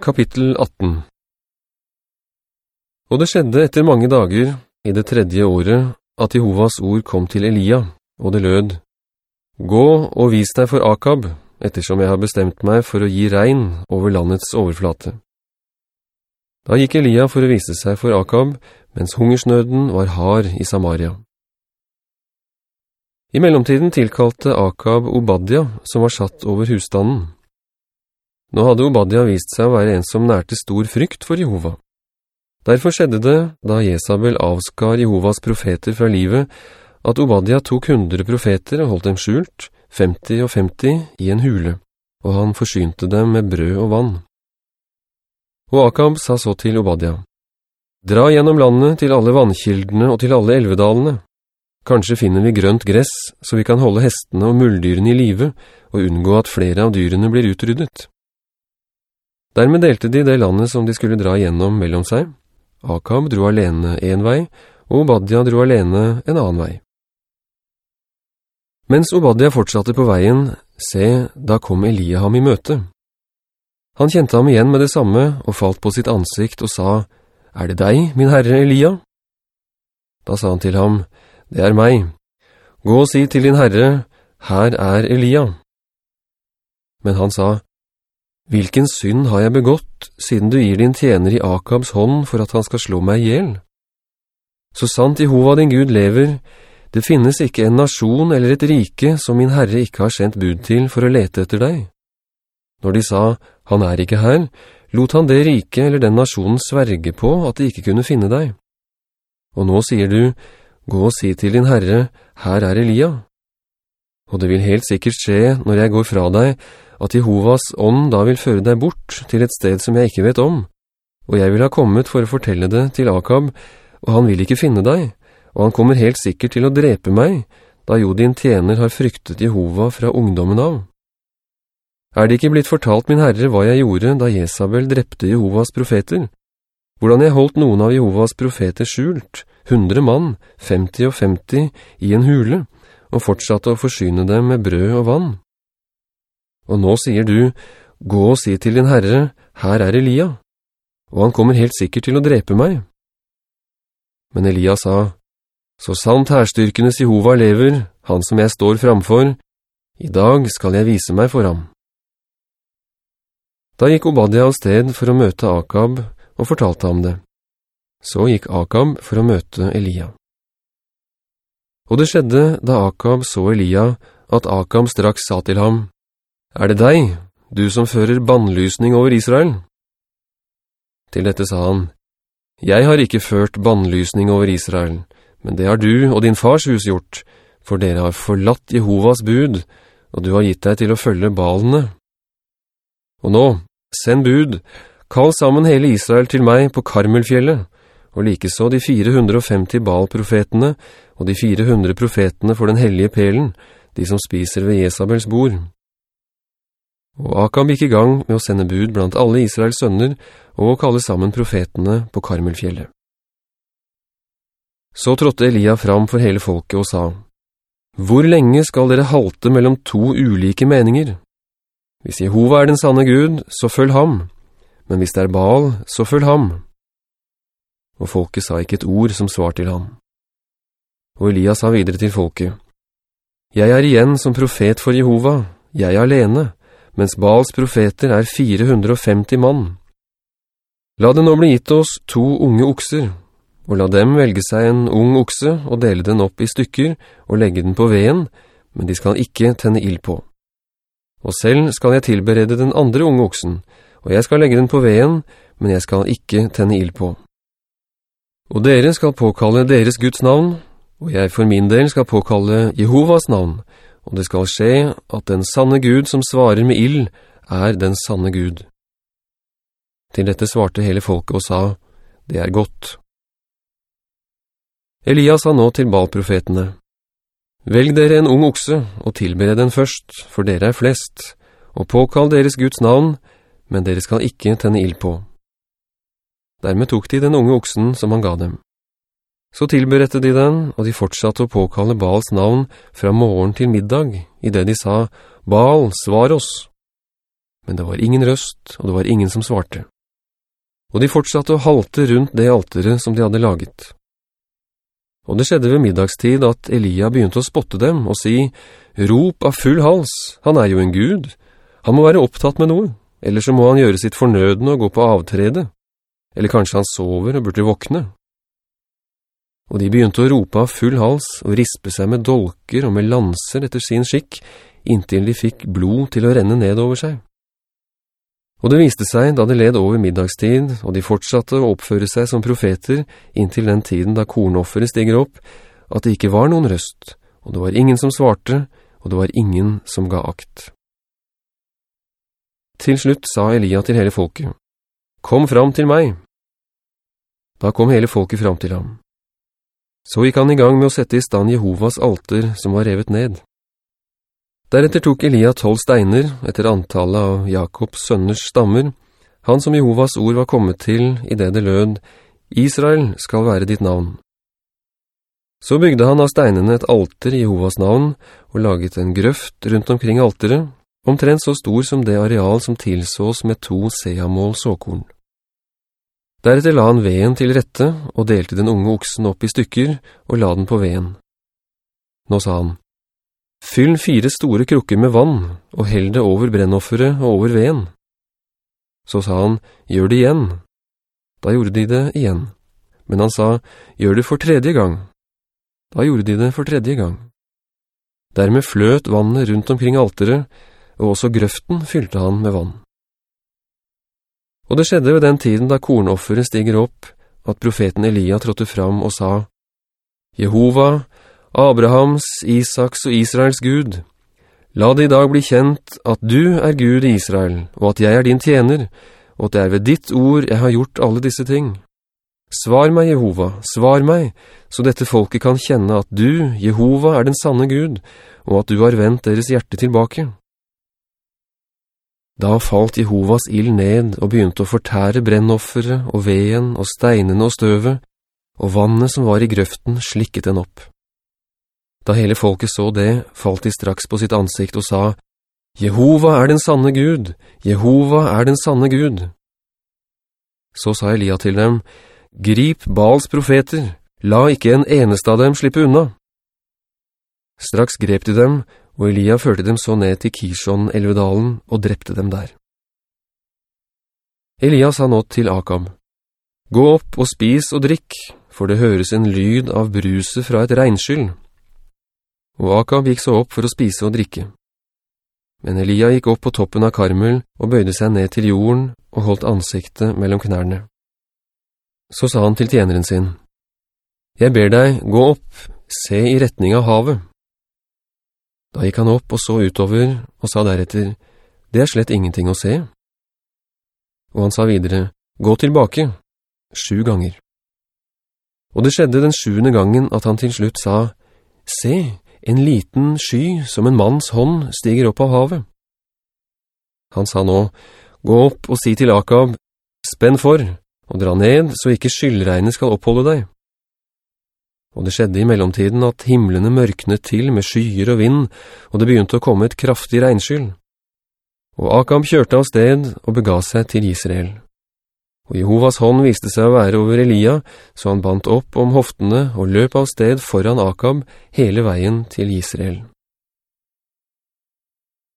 Kapittel 18 Og det skjedde etter mange dager, i det tredje året, at Jehovas ord kom til Elia, og det lød, «Gå og vis deg for Akab, ettersom jeg har bestemt meg for å gi regn over landets overflate.» Da gikk Elia for å vise seg for Akab, mens hungersnøden var hard i Samaria. I mellomtiden tilkalte Akab Obadja, som var satt over husstanden. Nå hadde Obadiah vist seg å være en som nærte stor frykt for Jehova. Derfor skjedde det, da Jesabel avskar Jehovas profeter fra livet, at Obadiah tok hundre profeter og holdt dem skjult, 50 og 50, i en hule, og han forsynte dem med brød og vann. Og Akab sa så til Obadiah, «Dra gjennom landet til alle vannkildene og til alle elvedalene. Kanskje finner vi grønt gress, så vi kan holde hestene og muldyrene i live, og unngå at flere av dyrene blir utryddet.» Dermed delte de det landet som de skulle dra gjennom mellom seg. Akab dro alene en vei, og Obadja dro alene en annen vei. Mens Obadja fortsatte på veien, se, da kom Elia ham i møte. Han kjente ham igjen med det samme, og falt på sitt ansikt og sa, «Er det deg, min herre Elia?» Da sa han til ham, «Det er meg. Gå og si til din herre, her er Elia.» Men han sa, Hvilken synd har jeg begått, siden du gir din tjener i Akabs hånd for at han skal slå meg ihjel? Så sant Jehova din Gud lever, det finnes ikke en nasjon eller et rike som min Herre ikke har sendt bud til for å lete etter deg. Når de sa, han er ikke her, lot han det rike eller den nasjonen sverge på at de ikke kunne finne deg. Og nå sier du, gå og si til din Herre, her er Elia. Og det vil helt sikkert skje når jeg går fra deg, at Jehovas ånd da vil føre deg bort til et sted som jeg ikke vet om, og jeg vil ha kommet for å fortelle det til Akab, og han vil ikke finne deg, og han kommer helt sikkert til å drepe meg, da jo din tjener har fryktet Jehova fra ungdommen av. Er det ikke blitt fortalt min herre hva jeg gjorde da Jesabel drepte Jehovas profeter? Hvordan jeg holdt noen av Jehovas profeter skjult, hundre mann, 50 og 50, i en hule, og fortsatte å forsyne dem med brød og vann? Og nå sier du, gå og si til din herre, her er Elia, og han kommer helt sikkert til å drepe meg. Men Elia sa, så sant herstyrkenes Jehova lever, han som jeg står framfor, i dag skal jeg vise meg for ham. Da gikk Obadiah av sted for å møte Akab og fortalte ham det. Så gikk Akab for å møte Elia. Og det skjedde da Akab så Elia, at Akab straks sa til ham, «Er det deg, du som fører bannlysning over Israel?» Til dette sa han, «Jeg har ikke ført bannlysning over Israel, men det har du og din fars hus gjort, for dere har forlatt Jehovas bud, og du har gitt deg til å følge balene. Og nå, send bud, kall sammen hele Israel til meg på Karmelfjellet, og likeså de 450 balprofetene og de 400 profetene for den hellige pelen, de som spiser ved Jesabels bord.» Og Akam gikk i gang med å sende bud blant alle Israels sønner og kalle sammen profetene på Karmelfjellet. Så trådte Elia fram for hele folket og sa, «Hvor lenge skal dere halte mellom to ulike meninger? Hvis Jehova er den sanne Gud, så følg ham, men hvis det er Baal, så følg ham.» Og folket sa ikke et ord som svar til ham. Og Elia sa videre til folket, «Jeg er igjen som profet for Jehova, jeg alene.» Mens Baals profeter er 450 mann. La det nå bli gitt oss to unge okser, og la dem velge seg en ung okse og dele den opp i stykker og legge den på veden, men de skal ikke tenne ild på. Og selv skal jeg tilberede den andre unge oksen, og jeg skal legge den på veden, men jeg skal ikke tenne ild på. Og dere skal påkalle deres Guds navn, og jeg for min del skal påkalle Jehovas navn, og det skal skje at den sanne Gud som svarer med ild, er den sanne Gud. Til dette svarte hele folket og sa, det er godt. Elias sa nå til balprofetene, Velg dere en ung okse, og tilbered den først, for dere er flest, og påkall deres Guds navn, men dere skal ikke tenne ild på. Dermed tok de den unge oksen som han ga dem. Så tilberedte de den, og de fortsatte å påkalle Baals navn fra morgen til middag, i det de sa, «Baal, svar oss!» Men det var ingen røst, og det var ingen som svarte. Og de fortsatte å halte rundt det alteret som de hadde laget. Og det skjedde ved middagstid at Elia begynte å spotte dem og si, «Rop av full hals, han er jo en gud. Han må være opptatt med noe, eller så må han gjøre sitt fornødende og gå på avtrede. Eller kanskje han sover og burde våkne.» Og de begynte å rope av full hals og rispe seg med dolker og med lanser etter sin skikk, inntil de fikk blod til å renne ned over seg. Og det viste seg, da det led over middagstid, og de fortsatte å oppføre seg som profeter inntil den tiden da kornoffere stiger opp, at det ikke var noen røst, og det var ingen som svarte, og det var ingen som ga akt. Til slutt sa Elia til hele folket, «Kom fram til meg!» Da kom hele folket fram til ham. Så gikk han i gang med å sette i stand Jehovas alter som var revet ned. Deretter tok Elia tolv steiner etter antallet av Jakobs sønners stammer, han som Jehovas ord var kommet til i det det lød, Israel skal være ditt navn. Så bygde han av steinene et alter i Jehovas navn og laget en grøft rundt omkring alteret, omtrent så stor som det areal som tilsås med to seamål såkorn. Deretter la han veien til rette og delte den unge oksen opp i stykker og la den på veien. Nå sa han, Fyll fire store krukker med vann, og held det over brennoffere og over veden. Så sa han, gjør det igjen. Da gjorde de det igjen. Men han sa, gjør det for tredje gang. Da gjorde de det for tredje gang. Dermed fløt vannet rundt omkring alteret, og også grøften fylte han med vann. Og det skjedde ved den tiden da kornofferet stiger opp, at profeten Elia trådte fram og sa, Jehova, Abrahams, Isaks og Israels Gud, la det i dag bli kjent at du er Gud i Israel, og at jeg er din tjener, og at det er ved ditt ord jeg har gjort alle disse ting. Svar meg, Jehova, svar meg, så dette folket kan kjenne at du, Jehova, er den sanne Gud, og at du har vendt deres hjerte tilbake. Da falt Jehovas ild ned og begynte å fortære brennoffere og veden og steinene og støvet, og vannet som var i grøften slikket den opp. Da hele folket så det, falt de straks på sitt ansikt og sa, «Jehova er den sanne Gud! Jehova er den sanne Gud!» Så sa Elia til dem, «Grip Baals profeter! La ikke en eneste av dem slippe unna!» Straks grep de dem, og Elia førte dem så ned til Kishon-elvedalen og drepte dem der. Elia sa nå til Akab, «Gå opp og spis og drikk, for det høres en lyd av bruset fra et regnskyld.» og Akab gikk så opp for å spise og drikke. Men Elia gikk opp på toppen av Karmel og bøyde seg ned til jorden og holdt ansiktet mellom knærne. Så sa han til tjeneren sin, «Jeg ber deg, gå opp, se i retning av havet.» Da gikk han opp og så utover og sa deretter, «Det er slett ingenting å se.» Og han sa videre, «Gå tilbake, sju ganger.» Og det skjedde den sjuende gangen at han til slutt sa, «Se, en liten sky som en manns hånd stiger opp av havet. Han sa nå, gå opp og si til Akab, spenn for, og dra ned, så ikke skyldregnet skal oppholde deg. Og det skjedde i mellomtiden at himmelene mørknet til med skyer og vind, og det begynte å komme et kraftig regnskyld. Og Akab kjørte av sted og bega seg til Israel. Og Jehovas hånd viste seg å være over Elia, så han bandt opp om hoftene og løp av sted foran Akab hele veien til Israel.